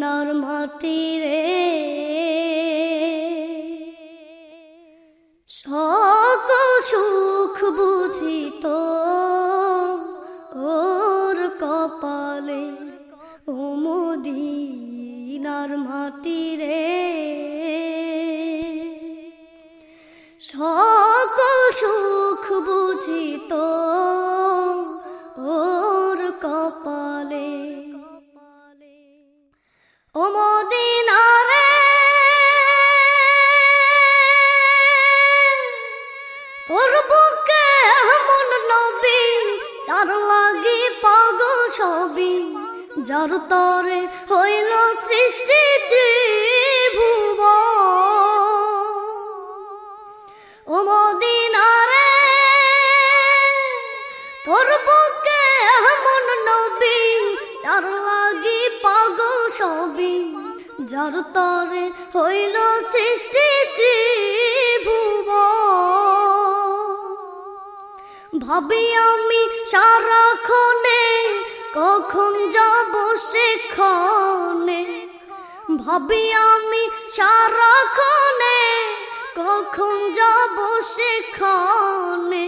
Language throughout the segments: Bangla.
মদিনার মাটি রে। যার লাগি পাগল সবই যার তরে হইল সৃষ্টি ভুব ও মদিনারে, তোর বুকে এমন নবী, যার লাগি পাগল সবই যার তরে হইল সৃষ্টি ভুব ভাবি আমি সারাক্ষণে, কখন যাব সেখানে? ভাবি আমি সারাক্ষণে, কখন যাব সেখানে?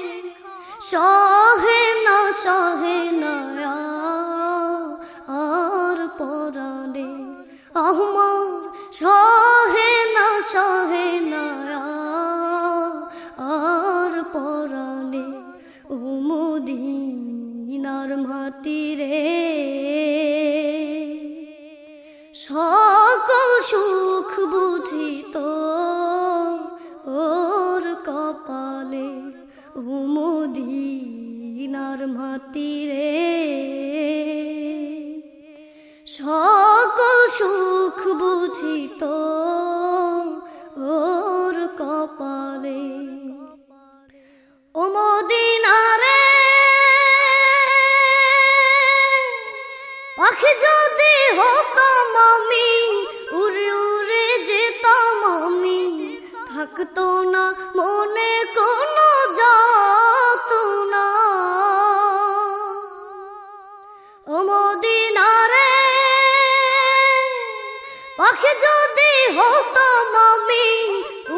সহে না সহে না, আর সহে উমুদিনার মাটি রে সকল সুখ বুঝিত ওর কপালে। ও মদিনারে, পাখি যদি হতাম আমি, উড়ে উড়ে যেতাম আমি, থাকতো না যদি হতাম আমি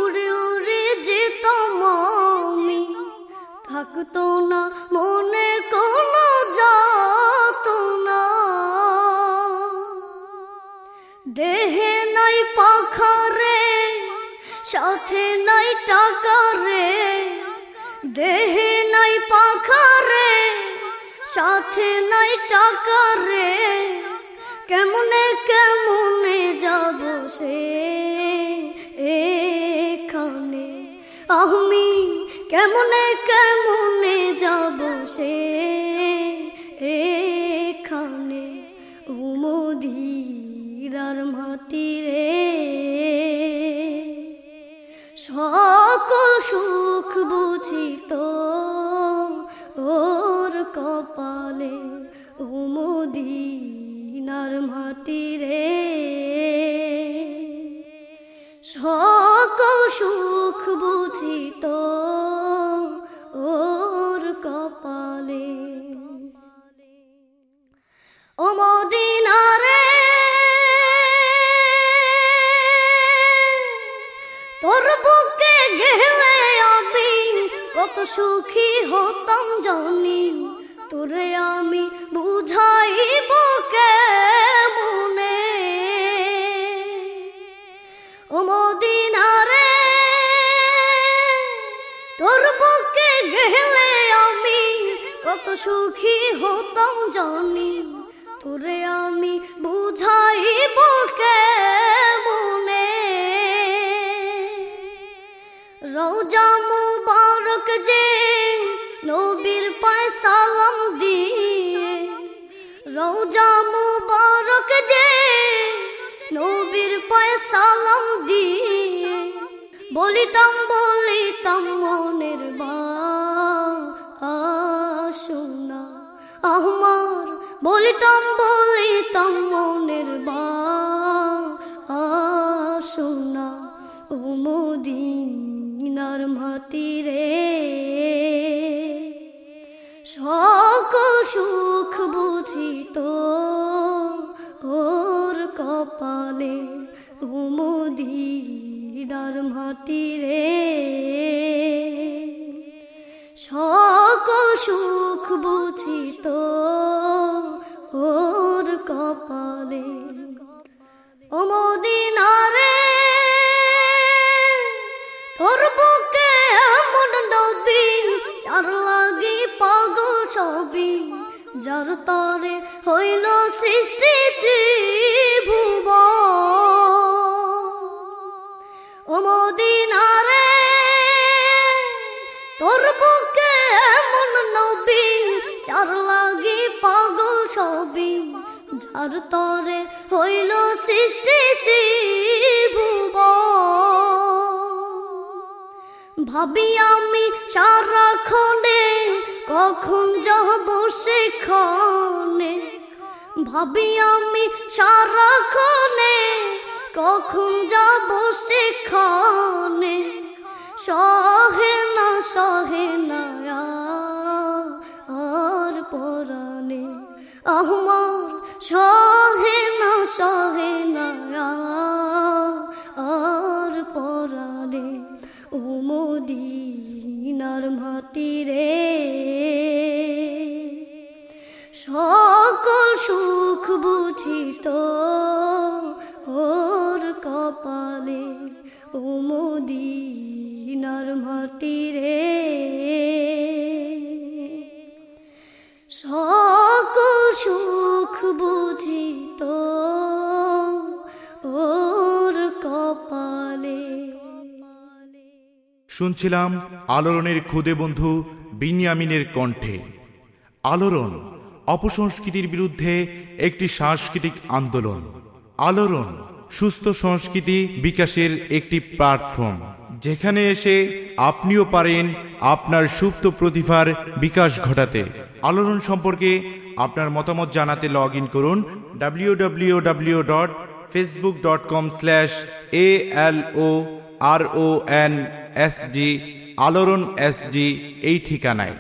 উড়ে উড়ে যেতাম আমি থাকতো না মনে কোনো যাত না দেহে নাই পাখারে, সাথে নাই টাকা রে দেহে নাই পাখারে, সাথে নাই টাকা রে কেমনে কেমনে যাব সে এখানে? আমি কেমনে কেমনে যাব সে এখানে? উমদিরার মাটি রে সকল সুখ বুঝিত ওর কপালে উমদিনার মাটি রে। সকল সুখ বুঝিত ওর কপালে। ও মদিনারে তোর বুকে গেলে আমি কত সুখী হতাম জানি। সুখী হতাম জানি, তোরে আমি বুঝাইব মনে রোজা মুবারক যে নবীর পায় সালাম দিয়ে রোজা মুবারক যে নবীর পায় সালাম দিয়ে, বলিতাম বলিতাম মনের বা বলিতাম বলিতাম মনের বাসনা। ও মদিনার মাটি রে সকল সুখ বুঝিত ওর কপালে। ও মাটি রে সকল সুখ বুঝিত ওর কপা কপালে ও মদিনারে, তোর বুকে এমন নবী চার লাগি পাগল সবই, যার তরে হইল সৃষ্টি ত্রিভুব ও মদিনারে, তোর বুকে এমন নবী চার লাগি পাগল সবই। যার তরে হইল সৃষ্টি ত্রিভুব ভাবি আমি সারাক্ষণে কখন যাব সেখানে? ভাবি আমি সারাক্ষণে কখন যাব সেখানে? সহে না সহে না আর পরাণে আহমার সহে না সহে শুনছিলাম আলোড়নের খুদে বন্ধু বিনিয়ামিনের কণ্ঠে। আলোড়ন অপসংস্কৃতির বিরুদ্ধে একটি সাংস্কৃতিক আন্দোলন। আলোড়ন সুস্থ সংস্কৃতি বিকাশের একটি প্ল্যাটফর্ম। যেখানে এসে আপনিও পারেন আপনার সুপ্ত প্রতিভার বিকাশ ঘটাতে। আলোড়ন সম্পর্কে আপনার মতামত জানাতে লগ ইন করুন W dot Facebook dot com slash A L O R O N S G আলোড়ন এস জি এই ঠিকানায়।